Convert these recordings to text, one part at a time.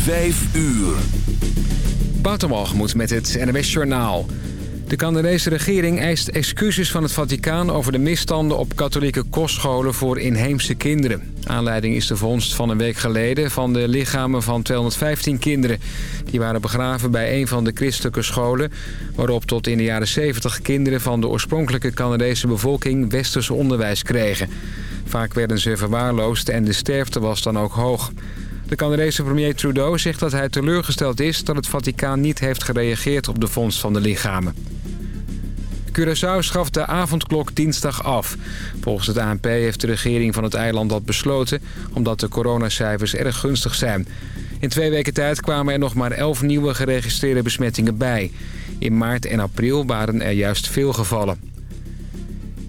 Vijf uur. Watermalgemoed met het NWS Journaal. De Canadese regering eist excuses van het Vaticaan... over de misstanden op katholieke kostscholen voor inheemse kinderen. Aanleiding is de vondst van een week geleden... van de lichamen van 215 kinderen. Die waren begraven bij een van de christelijke scholen... waarop tot in de jaren 70 kinderen van de oorspronkelijke Canadese bevolking... westers onderwijs kregen. Vaak werden ze verwaarloosd en de sterfte was dan ook hoog. De Canadese premier Trudeau zegt dat hij teleurgesteld is... dat het Vaticaan niet heeft gereageerd op de vondst van de lichamen. Curaçao schaft de avondklok dinsdag af. Volgens het ANP heeft de regering van het eiland dat besloten... omdat de coronacijfers erg gunstig zijn. In twee weken tijd kwamen er nog maar 11 nieuwe geregistreerde besmettingen bij. In maart en april waren er juist veel gevallen.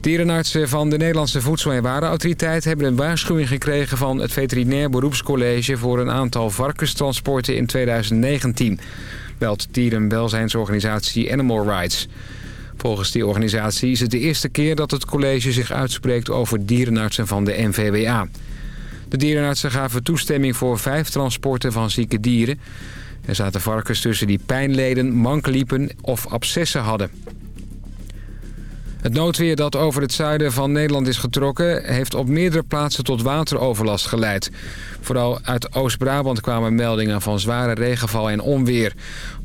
Dierenartsen van de Nederlandse Voedsel- en Warenautoriteit... hebben een waarschuwing gekregen van het Veterinair Beroepscollege... voor een aantal varkenstransporten in 2019. Belt dierenwelzijnsorganisatie Animal Rights. Volgens die organisatie is het de eerste keer dat het college zich uitspreekt... over dierenartsen van de NVWA. De dierenartsen gaven toestemming voor vijf transporten van zieke dieren. Er zaten varkens tussen die pijn leden, mank liepen of abscessen hadden. Het noodweer dat over het zuiden van Nederland is getrokken... heeft op meerdere plaatsen tot wateroverlast geleid. Vooral uit Oost-Brabant kwamen meldingen van zware regenval en onweer.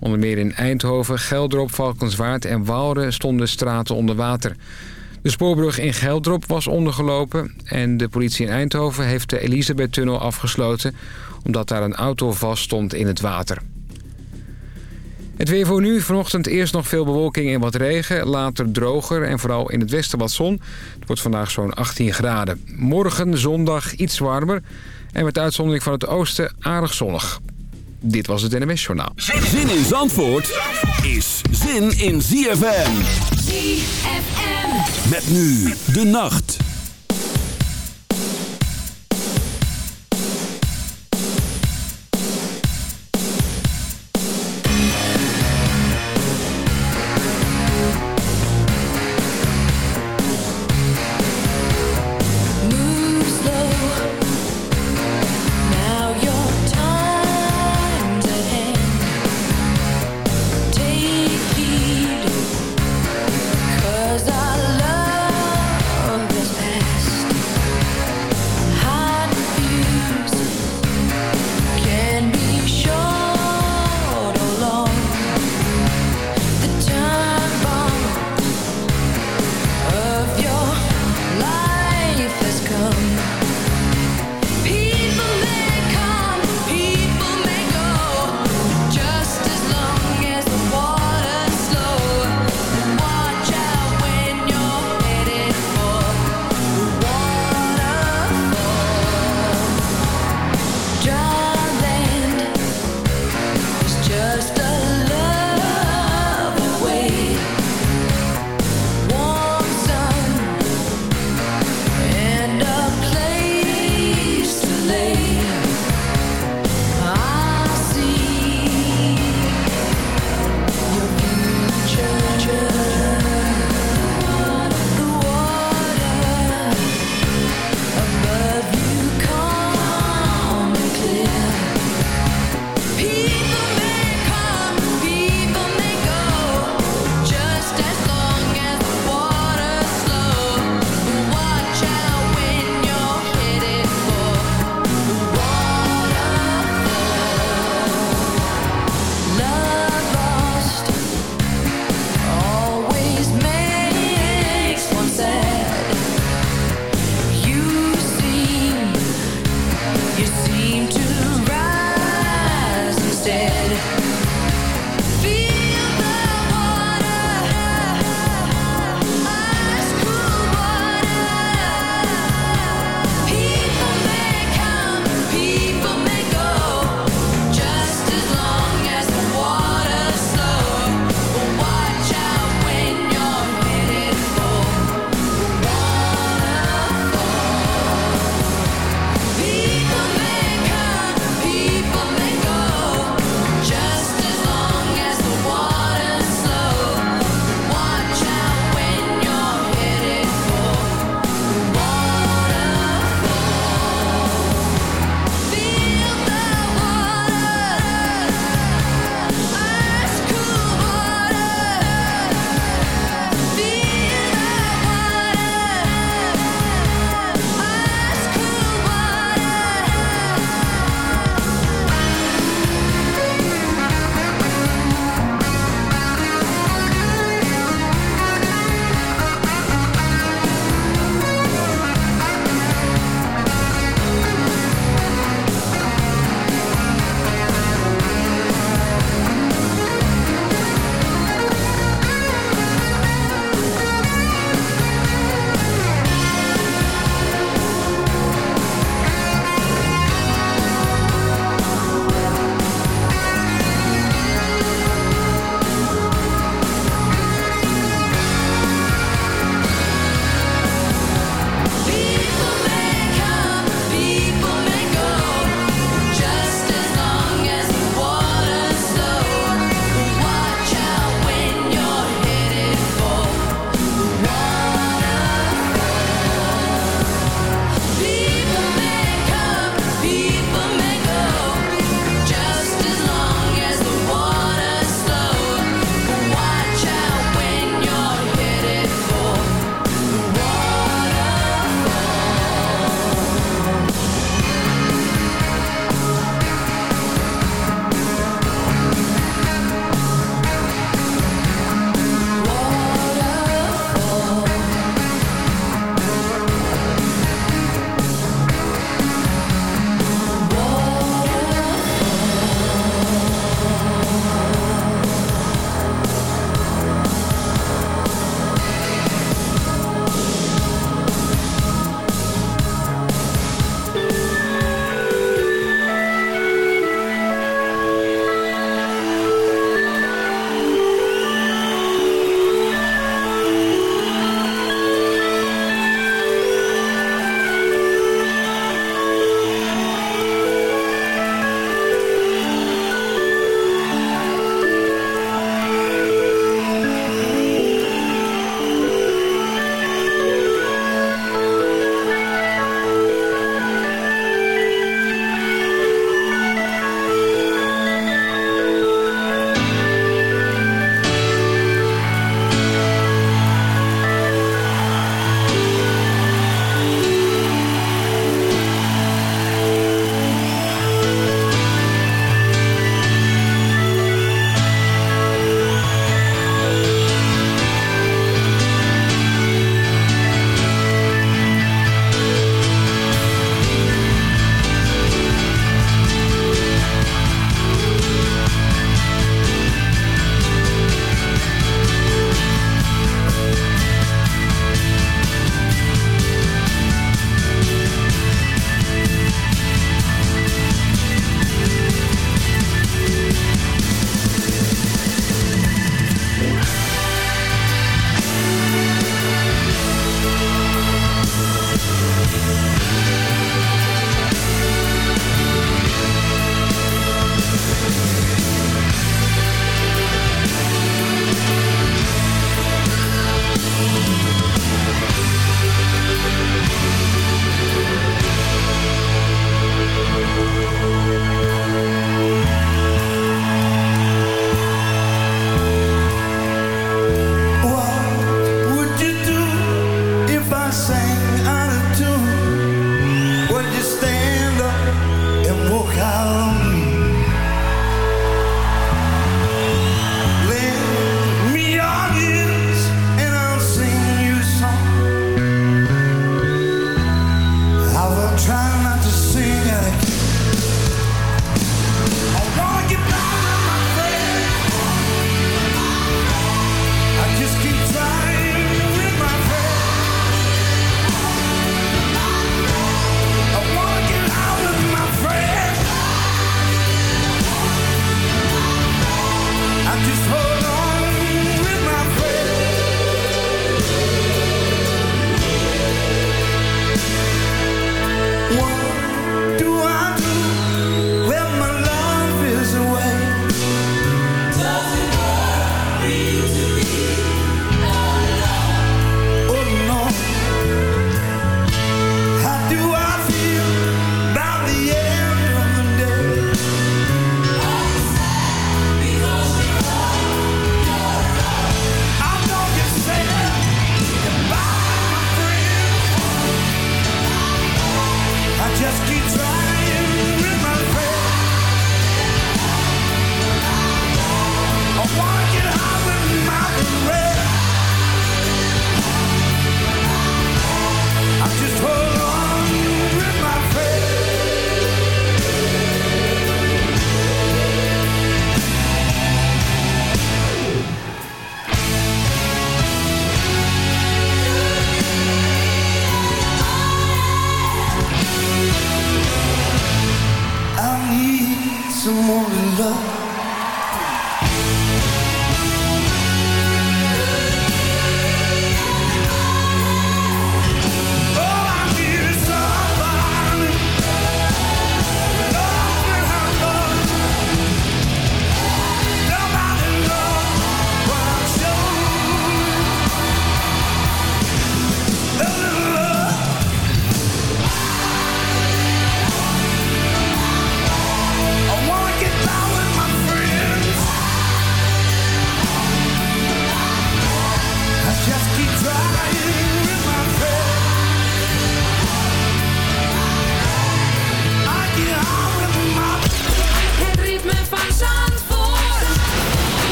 Onder meer in Eindhoven, Geldrop, Valkenswaard en Waalre stonden straten onder water. De spoorbrug in Geldrop was ondergelopen... en de politie in Eindhoven heeft de Elisabethtunnel afgesloten... omdat daar een auto vast stond in het water. Het weer voor nu. Vanochtend eerst nog veel bewolking en wat regen. Later droger en vooral in het westen wat zon. Het wordt vandaag zo'n 18 graden. Morgen zondag iets warmer. En met uitzondering van het oosten aardig zonnig. Dit was het NMS Journaal. Zin in Zandvoort is zin in ZFM. ZFM. Met nu de nacht.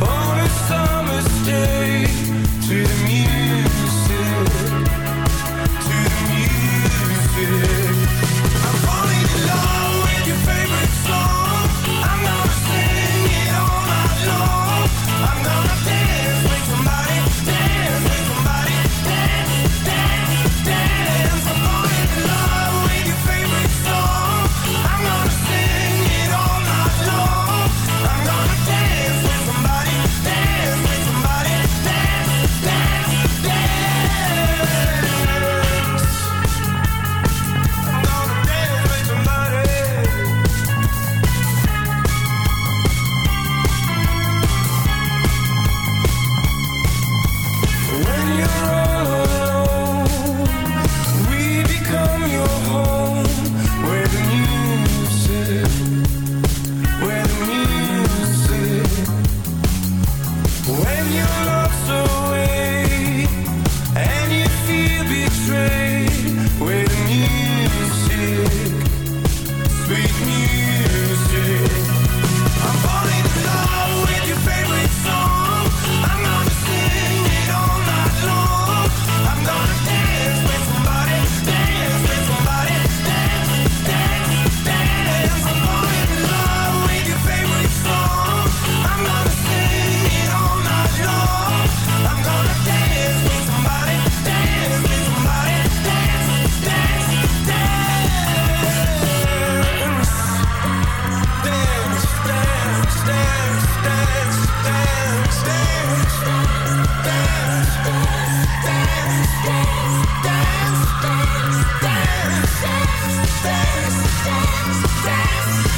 on a summer's day to the music.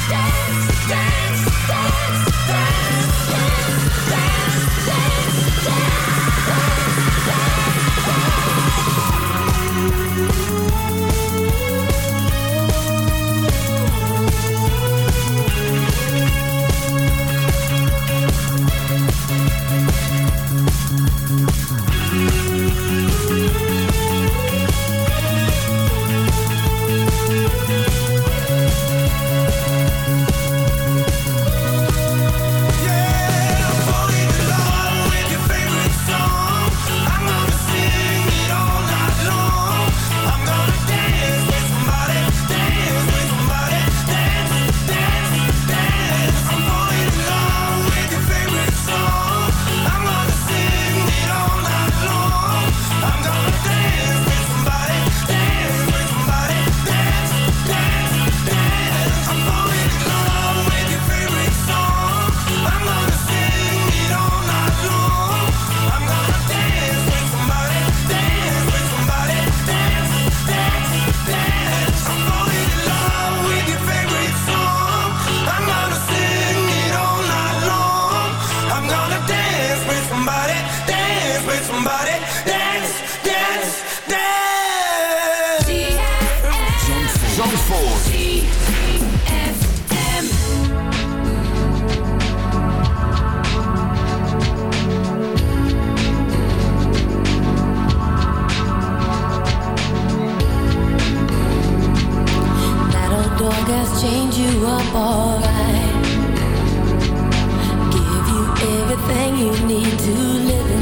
dance, dance. you need to live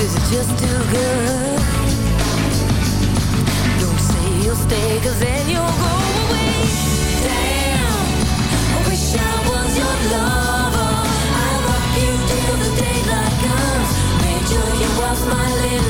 Is it just too good? Don't say you'll stay, cause then you'll go away. Damn, I wish I was your lover. I'll rock you till the daylight comes. Make sure you was my little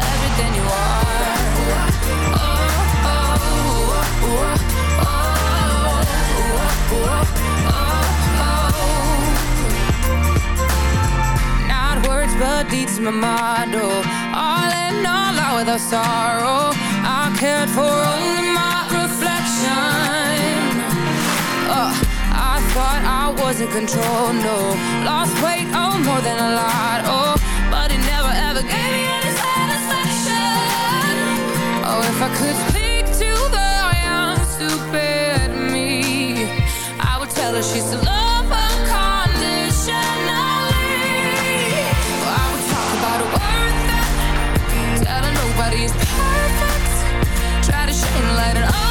deeds, my motto. All in all, out without sorrow. I cared for only my reflection. Uh, I thought I was in control, no. Lost weight, oh, more than a lot, oh. But it never ever gave me any satisfaction. Oh, if I could speak to the young, stupid me, I would tell her she's to perfect. Try to shine light on only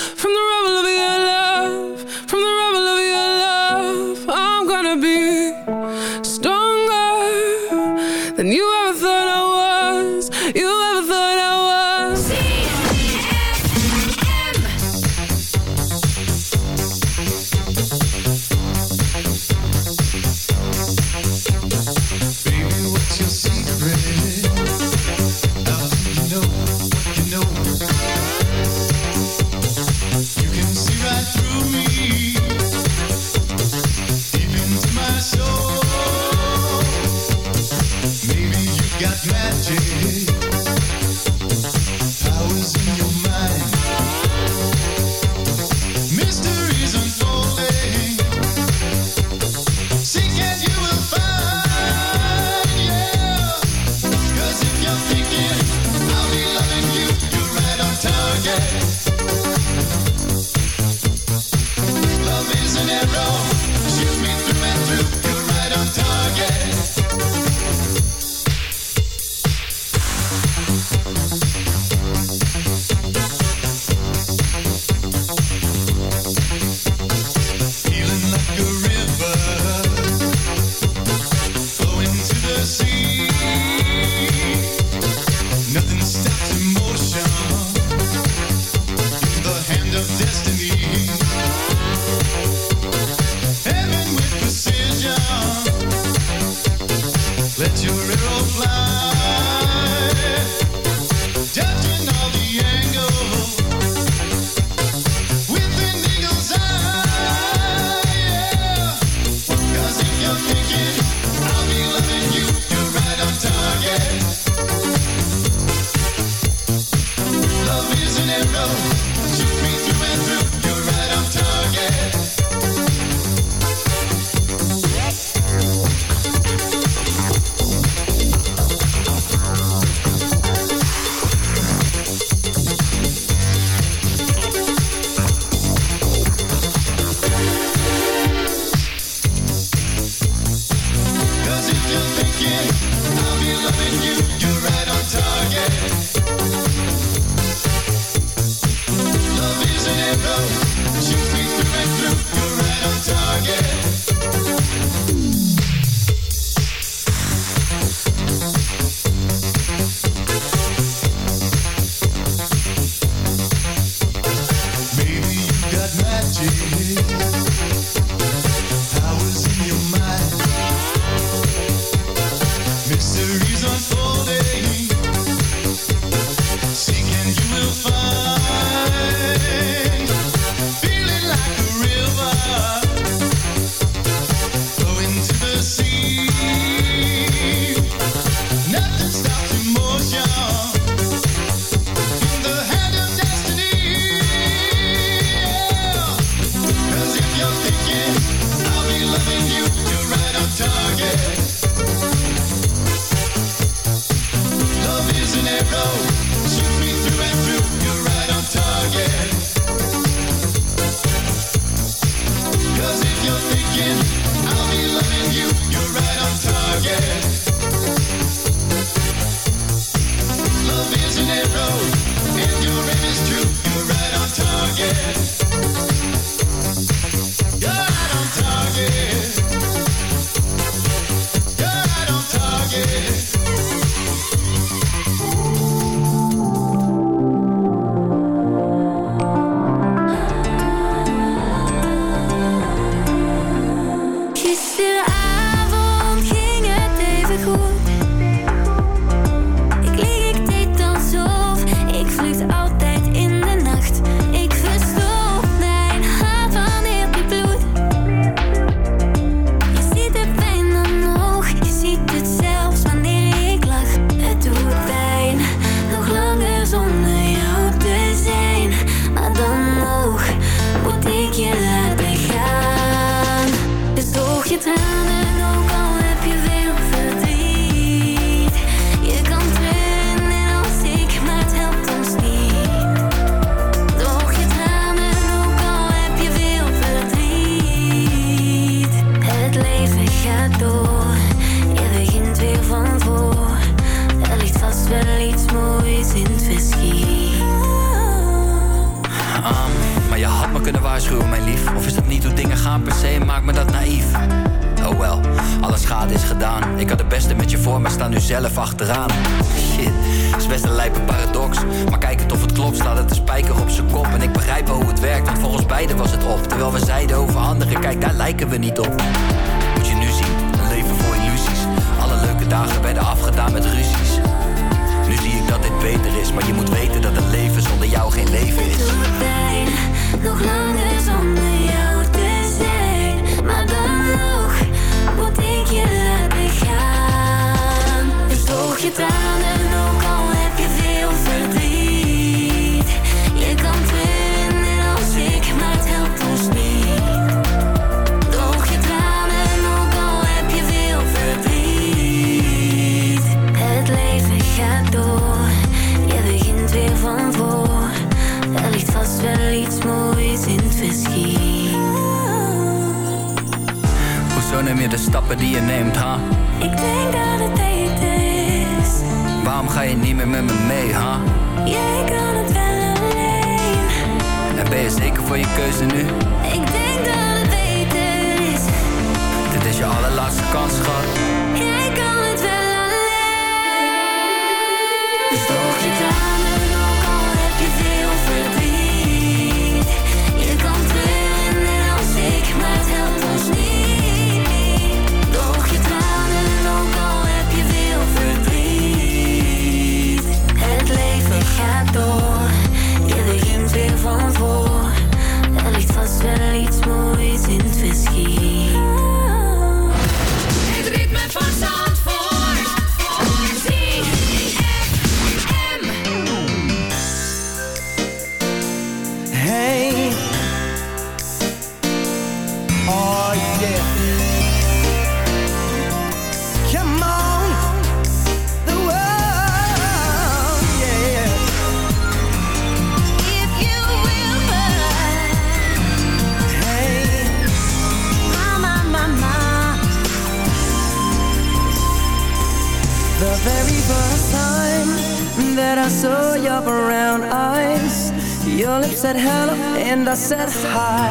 brown eyes. Your lips said hello and I said hi.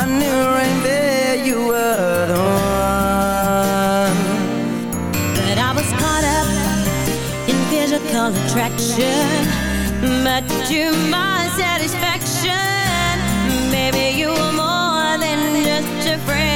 I knew right there you were the one. But I was caught up in physical attraction. But to my satisfaction Baby, you were more than just a friend.